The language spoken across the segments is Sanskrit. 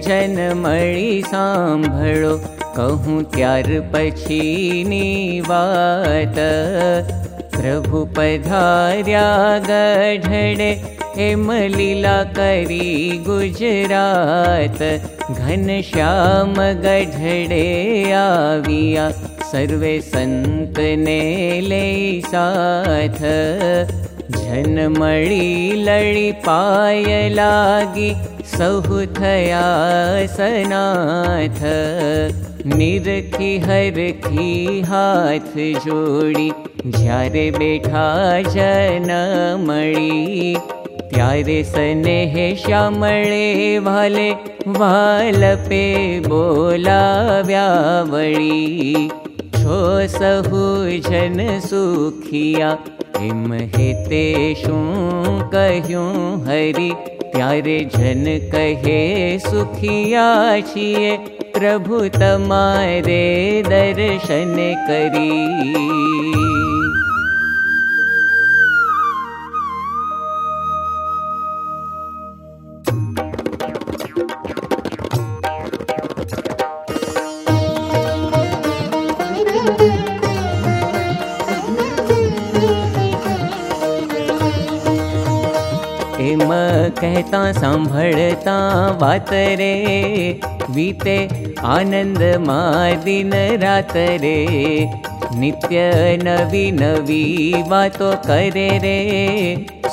जन मणि सांभळो। कहूँ त्यार पछीनी वात प्रभु पधार्या गढ़े हेम लीला करी गुजरात। घनश्याम गढ़े आविया सर्वे संत ने ले साथ। मणि लड़ी पाय लागी सनाथ निरखी हरखी हाथ जोड़ी ज्यारे बैठा जन मणि त्यारे स्नेह श्यामळे वाले वाल पे बोला व्यावड़ी छो सहु जन सुखिया हिम हेते शू कह्यूं हरि प्यारे जन कहे सुखिया प्रभु तमारे दर्शन वात रे वीते आनंद मा दिन रात रे। नित्य नवी नवी वातो करे रे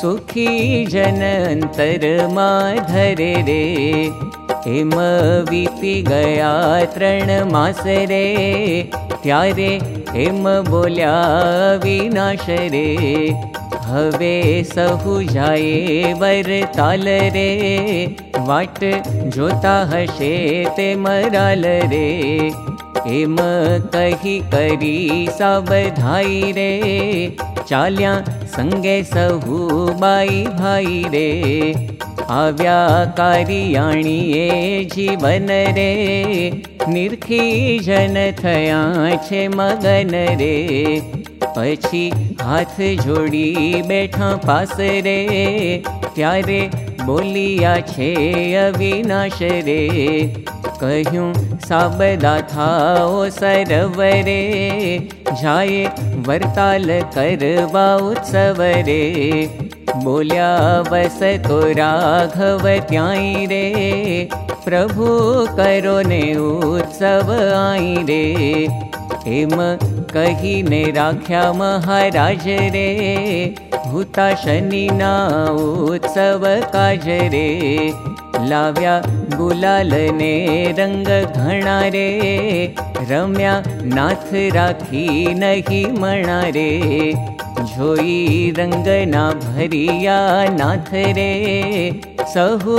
सुखी जन अंतर मा धरे रे। हेम वीती गया तृण मास रे त्यारे हेम बोल्या विनाश रे हवे सहु जाए वर ताल रे। वाट जोता हशे ते मराल रे। एम कही करी सावधाई रे। चाल्या संगे सहु बाई भाई रे। आव्या कारियाणीए जीवन रे। निर्खी जन थया छे मगन रे। पछी हाथ जोड़ी बैठा पास रे। त्यारे बोलिया छे अविनाश रे। कहूँ साबदा था ओ सरवरे जाए वरताल करवा उत्सव रे। बोलिया बस तो राघव त्याई रे। प्रभु करो ने उत्सव आई रे हेम कही ने राख्या महाराज रे? भूता शनि ना उत्सव काज रे? लाव्या गुलाल ने रंग घणा रे? रम्या नाथ राखी नहीं मणा रे? जोई रंग ना भरिया नाथ रे? सहु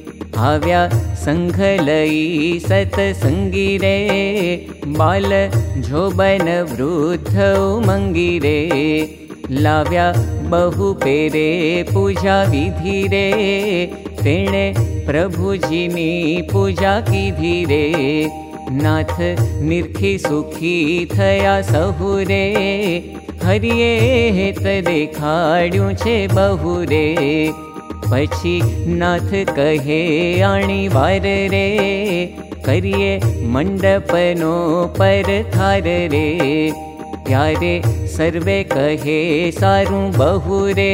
रे आव्या संघलई सत्संगी रे बाल झोबन वृद्ध उमंगी रे लाव्या पेरे पूजा विधि रे तेणे प्रभुजीनी पूजा की धीरे नाथ निर्खी सुखी थया सहुरे हरिये हेत देखाड्યું छे बहु रे पछी नाथ कहे आणी वार रे करिए मंडपनो पर थार रे त्यारे सर्वे कहे सारू बहु रे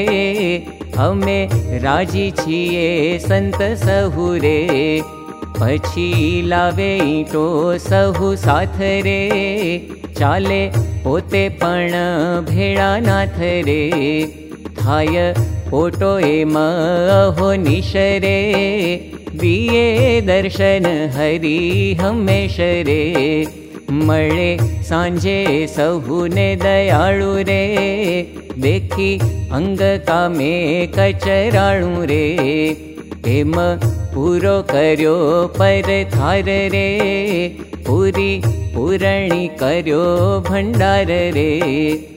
हमें राजी छिए संत सहु रे पछी लावे ईटो सहु साथ रे चाले पोते पण भेड़ा नाथ रे थाय ओटो एम अहो निशरे। दिए दर्शन हरि हमेश रे सांजे सहुने दयाळु रे। देखी अंग कामे कचराळु रे। पूरो कर्यो पर थार रे। पूरी पूरणी कर्यो भंडार रे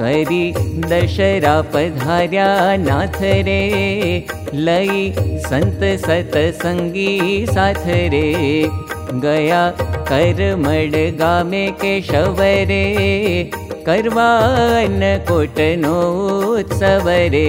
करी दशरा पधार्या नाथ नाथरे लि सन्त रे। गया गयाम गामे केशव रे। केशवरेट नो रे।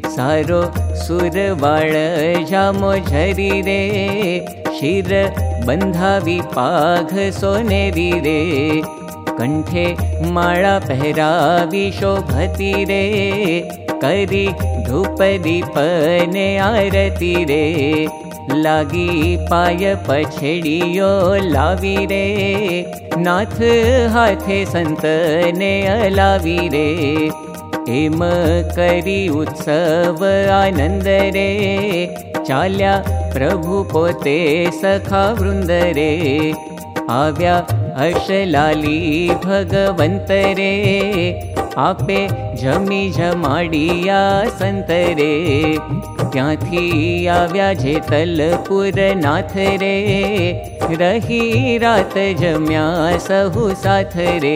सारो सुरवाळ जामो झरी रे शिर बंधावी पाघ सोनेरी रे कंठे माळा पहरावी शोभती रे करी धूप दीपने आरती रे। लागी पाय पछेड़ियो लावी रे। नाथ हाथे संतने अलावी रे। हेम करी उत्सव आनंद रे। चाल्या प्रभु पोते सखा वृंद रे। आव्या हर्षलाली भगवंत रे આપે જમી જમાડિયા સંતરે ત્યાંથી આવ્યા જે તલપુર નાથ રે રહી રાત જમ્યા સહુ સાથ રે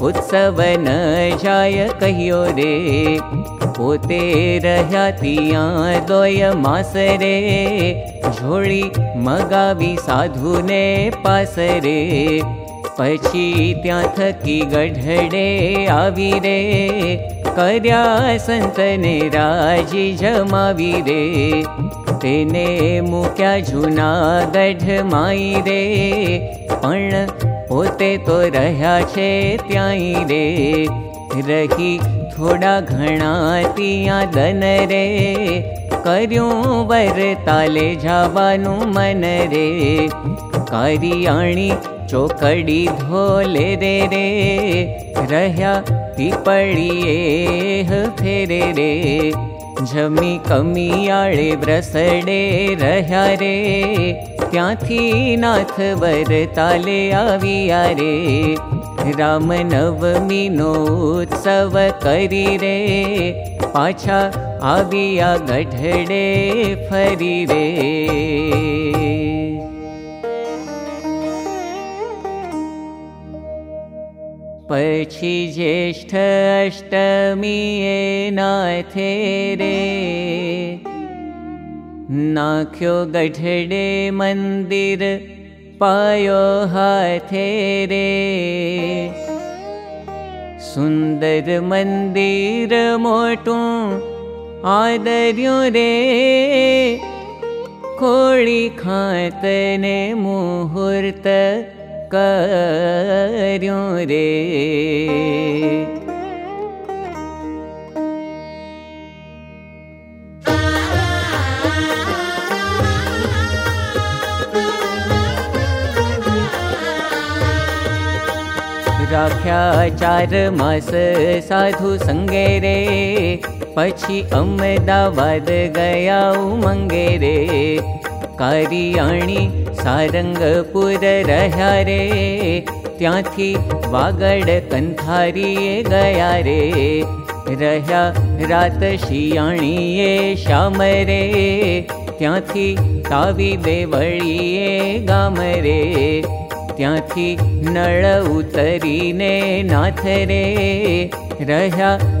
ઉત્સવ ન જાય કહ્યો રે પોતે રહ્યા ત્યાં દોય માસ રે જોડી મગાવી સાધુને પાસ રે પછી ત્યાં થકી ગઢડે આવી રે કર્યા સંતને રાજી જમાવી રે તેને મૂક્યા જૂના ગઢ માઈ રે પણ પોતે તો રહ્યા છે ત્યાંય રે રહી થોડા ઘણા ત્યાં દન રે કર્યું વર તાલે જવાનું મન રે કારિયાણી ચોકડી ધોલે રે રે રહ્યા પીપળીએ ફેરે રે જમી કમિયાળે બ્રસડે રહ્યા રે ત્યાંથી નાથ વર તાલે આવ્યા રે રામ નવમીનો ઉત્સવ કરી રે પાછા આવ્યા ગઢડે ફરી રે पक्षि ज्येष्ठमीये ना रे। नाखो गढडे मिर पयो थेरे सुन्दर मन्दिर मोटु आदरीत ने मुहूर्त कर्यो रे राख्या चार मास साधु संगे रे पछी अहमदाबाद गया उमंगे रे कारियाणी સારંગપુર રહ્યા રે ત્યાંથી વાગડ કંથારીએ ગયા રે રહ્યા રાત શિયાણીએ શ્યામ રે ત્યાંથી તાવી દેવળીએ ગામ રે ત્યાંથી નળ ઉતરીને નાથ રે રહ્યા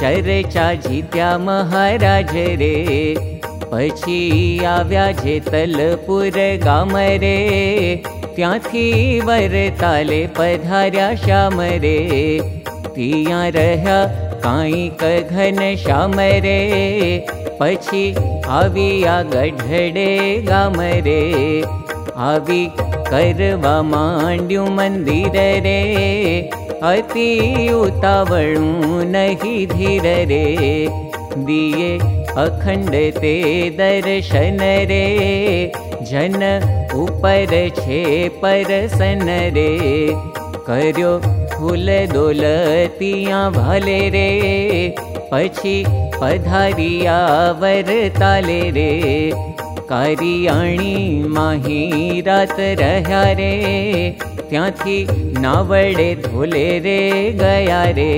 ચર્ચા જીત્યા મહારાજ રે પછી આવ્યા જે તલપુર ગામ રે ત્યાંથી વરતાલે પધાર્યા શ્યામ રે ત્યાં રહ્યા કાંઈક ઘન શ્યામ રે પછી આવ્યા ગઢડે ગામ રે આવી કરવા માંડ્યું મંદિર રે अति उतावळू नहि धीर रे धीररे अखण्ड ते दर्शन रे जन उपर छे परसन रे कर्यो फुल दोलतिया भले रे पछी पधारिया वरताले रे पशी माही रात रह्या रे ત્યાંથી નાવડે ધોલે રે ગયા રે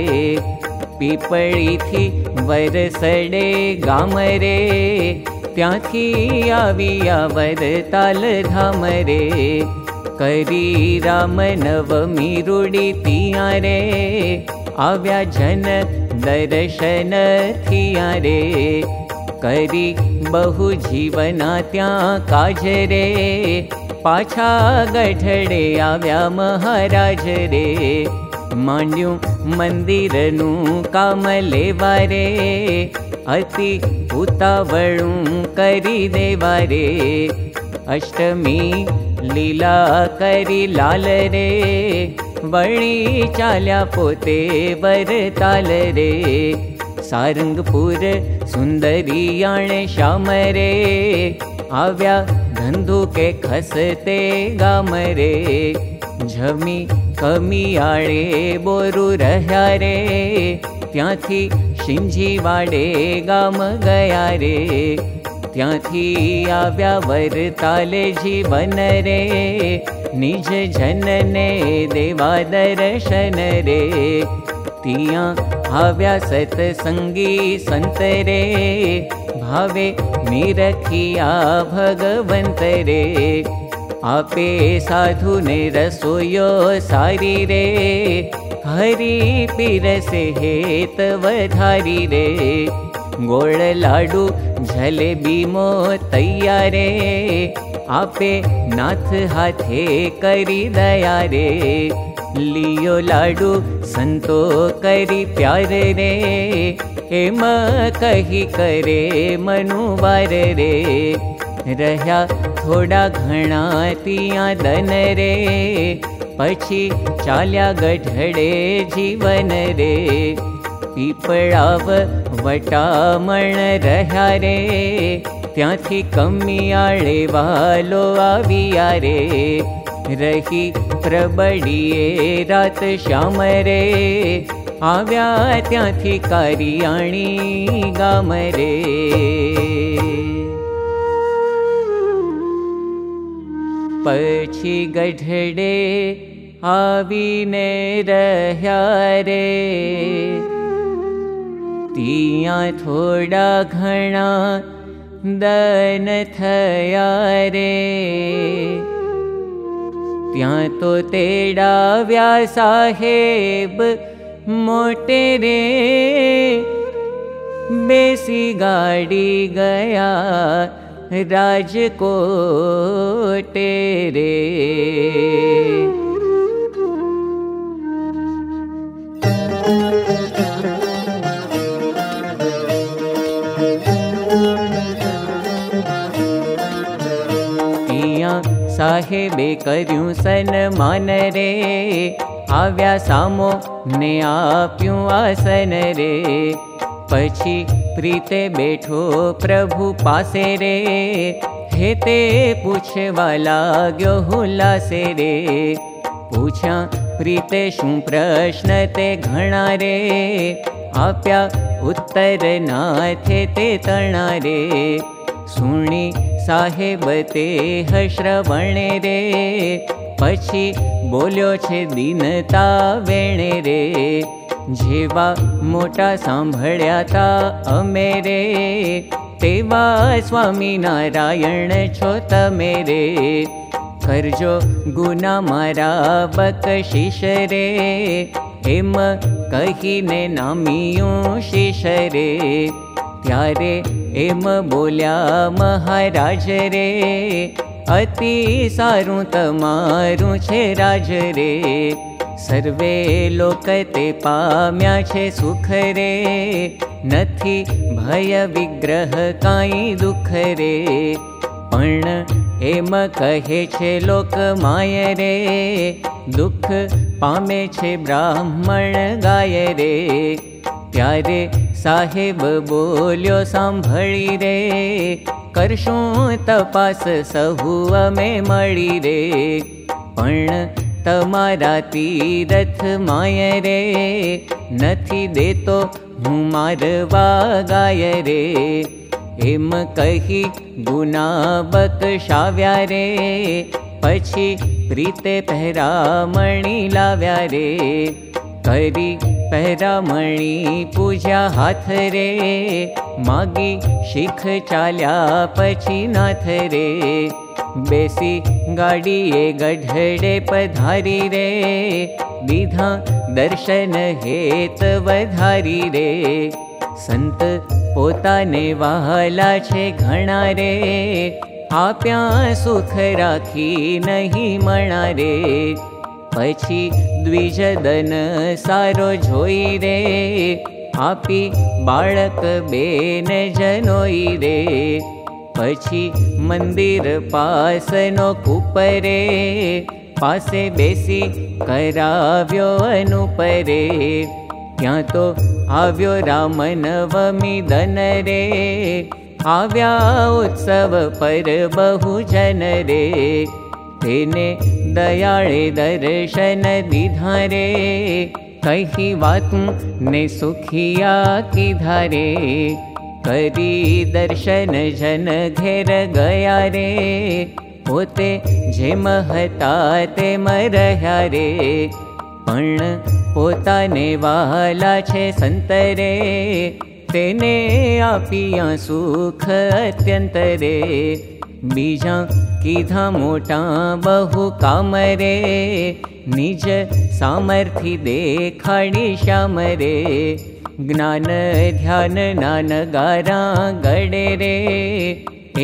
પીપળીથી વરસડે ગામ રે ત્યાંથી આવ્યા વરતાલ ધામ રે કરી રામ નવમી રૂડી ત્યાં રે આવ્યા જન દર્શન થિયા રે કરી બહુ જીવના ત્યાં કાજ રે પાછા ગઢડે આવ્યા મહારાજ રે માંડ્યું મંદિરનું કામ લેવા રે અતિ ઉતાવળું કરી દેવા રે અષ્ટમી લીલા કરી લાલ રે વળી ચાલ્યા પોતે વરતાલ રે સારંગપુર સુંદરિયાણે શ્યામ રે આવ્યા ધંધુ કે ખસતે ગામ રે જમી કમિયાળે બોરું રહ્યા રે ત્યાંથી શિંજી વાડે ગામ ગયા રે ત્યાંથી આવ્યા વરતાલે જીવન રે નિજ જનને દેવા દર્શન રે डु जलबिमो तया रे आपे साधु ने रसोयो सारी रे हरि पिरसे हेत वधारी रे गोळ लाडू जलेबी मो तैयारे आपे नाथ हाथे करी दया रे लियो लाडू संतो करी प्यार रे एम कही करे मनुवार रे रह्या थोड़ा घणा तिया दन रे पछी चाल्या गढ़ड़े जीवन रे पीपड़ाव वटामण रह्या रे ત્યાંથી કમિયાળે વાલો આવ્યા રે रही प्रबड़िए रात श्याम रे आव्या श्यामरे कारियाणी गाम रे पशी गढडे आवीने रह्या रे तिया थोडा घणा दन थया रे ત્યાં તો તેડાવ્યા સાહેબ મોટે રે બેસી ગાડી ગયા રાજકોટે રે સાહેબે કર્યું સન્માન રે આવ્યા સામો ને આપ્યું આસન રે પછી પ્રીતે બેઠો પ્રભુ પાસે રે હે તે પૂછવા લાગ્યો હુલાસે રે પૂછ્યા પ્રીતે શું પ્રશ્ન તે ઘણા રે આપ્યા ઉત્તર નાથે તે તણા રે સુણી साहेब ते हश्रवणे रे। पछी बोल्यो छे दीनता वेणे रे। जेवा मोटा सांभळ्या ता अमेरे तेवा स्वामी नारायण छो तमे रे। करजो गुना मारा बकशिश रे। हेम नामियों शिश रे त्यारे एम बोल्या महाराज रे अति सारू तमारू छे राज रे सर्वे लोकते पाम्या छे सुख रे नथी भय विग्रह काई दुख रे पण एम कहे छे लोक माय रे दुख पामे छे ब्राह्मण गाय रे ત્યારે સાહેબ બોલ્યો સાંભળી રે કરશું તપાસ સહુ અમે મળી રે પણ તમારા તીરથ માય રે નથી દેતો હું મારવા साहेब बोलो साभी रे। कर्षु तपस्मारतो हायरे गुना बतशाव्याीते पहरा લાવ્યા રે करी पैरामणी पूजा हाथ रे। मागी शिख चाल्या पछी नाथ रे। बेसी गाडीए गढडे पधारी रे। पूजया दर्शन हेत वधारी रे। संत पोताने वाहला छे घणा रे। आप्या सुख राखी नहीं मणा रे। पछी द्विजदन सारो जोई रे आपी बाळक बेन जनोई रे पछी मंदिर पास नो कुपरे पासे बेसी कराव्यो अनुपरे क्या तो आव्यो रामनवमी दन रे आव्या उत्सव पर बहु जन रे तेने दयाळे दर्शन धारे। करी दर्शन जन घेर गया रे पोते जे महता ते मरह्या रे। पण पोताने वाला छे संतरे तेने आपिया सुख अत्यंत रे बीजा कीधा मोटा बहु काम रे निज सामर्थी देखाड़ी श्याम रे ज्ञान ध्यान नान गारा गडे रे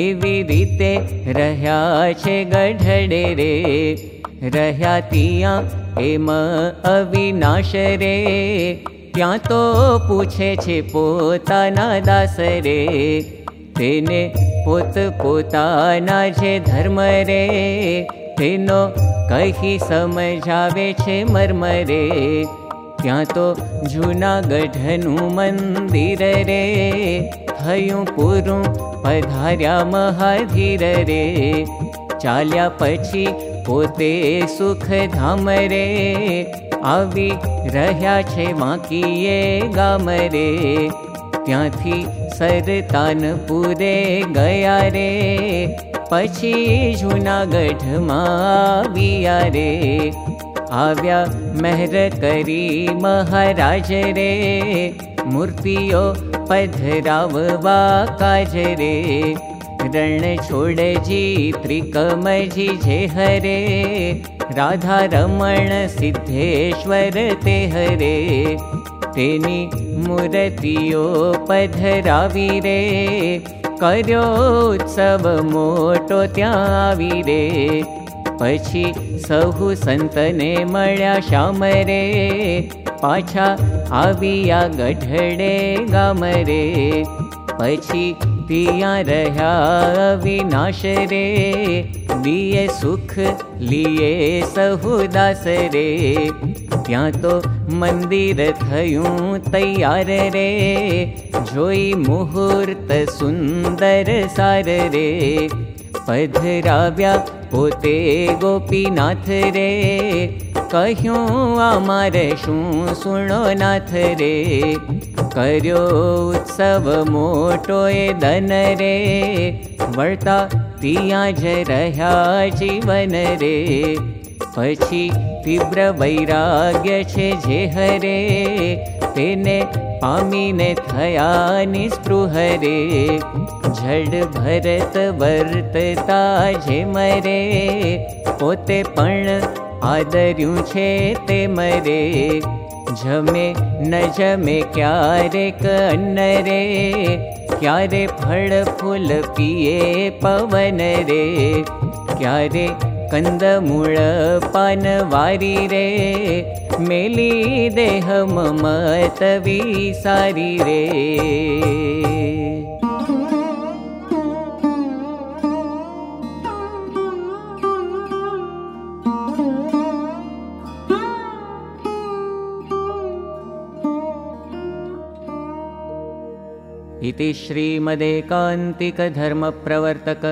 एवी रीते रह्या छे गढडे रे। रह्या तिया एम अविनाश रे त्या तो पूछे छे पोताना दास रे તેને પોતપોતાના જે ધર્મ રે તેનો કહી સમજાવે છે મર્મ રે ત્યાં તો જૂનાગઢનું મંદિર રે થયું પૂરું પધાર્યા મહાધીર રે ચાલ્યા પછી પોતે સુખધામ રે આવી રહ્યા છે વાંકીએ ગામ રે ત્યાંથી સરતાનપુરે ગયા રે પછી જૂનાગઢમાં આવ્યા રે આવ્યા મહેર કરી મહારાજ રે મૂર્તિઓ પધરાવવા કાજ રે रण छोड़ जी त्रिकम जी जे हरे राधा रमण सिद्धेश्वर ते हरे तेनी मूर्तियो पधरावी रे कर्यो उत्सव मोटो त्यावी रे पछी सहु संतने मळ्या श्याम रे पाछा आविया गढडे गाम रे पछी पिया रह्या विनाश रे दिए सुख लिए सहुदास रे ત્યાં તો મંદિર થયું તૈયાર રે જોઈ મુહૂર્ત સુંદર સાર રે પધરાવ્યા પોતે ગોપીનાથ રે કહ્યું અમારે શું સુણો નાથ રે કર્યો ઉત્સવ મોટો એ ધન રે વળતા ત્યાં જ રહ્યા જીવન રે પછી તીવ્ર વૈરાગ્ય છે જે હરે તેને પામીને થયા નિસ્પૃહ રે જડ ભરત વર્તતા જે મરે પોતે પણ આદર્યું છે તે મરે જમે ન જમે ક્યારેક અન્ન રે ક્યારે ફળ ફૂલ પીએ પવન રે ક્યારે કંદમૂળ પાનવારી રે મેલી દેહ મમતવી સારી રે इति श्रीमदेकान्तिकधर्मप्रवर्तक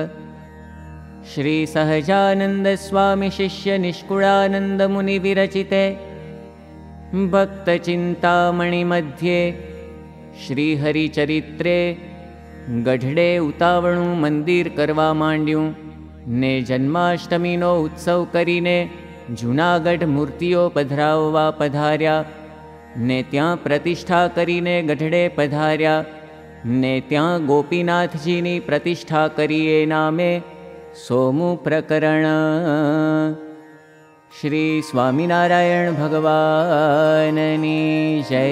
श्रीसहजानन्दस्वामिशिष्यनिष्कुळानन्दमुनिविरचिते भक्तचिन्तामणिमध्ये श्रीहरिचरित्रे गढडे उतावणु मन्दिर करवा माण्ड्युं ने जन्माष्टमीनो उत्सव करीने जूनागढ मूर्तिओ पधराववा पधार्या ने ત્યાં પ્રતિષ્ઠા કરીને ગઢડે પધાર્યા ને ત્યાં ગોપીનાથજીની પ્રતિષ્ઠા કરીએ નામે સોમુ પ્રકરણ શ્રી સ્વામિનારાયણ ભગવાનની જય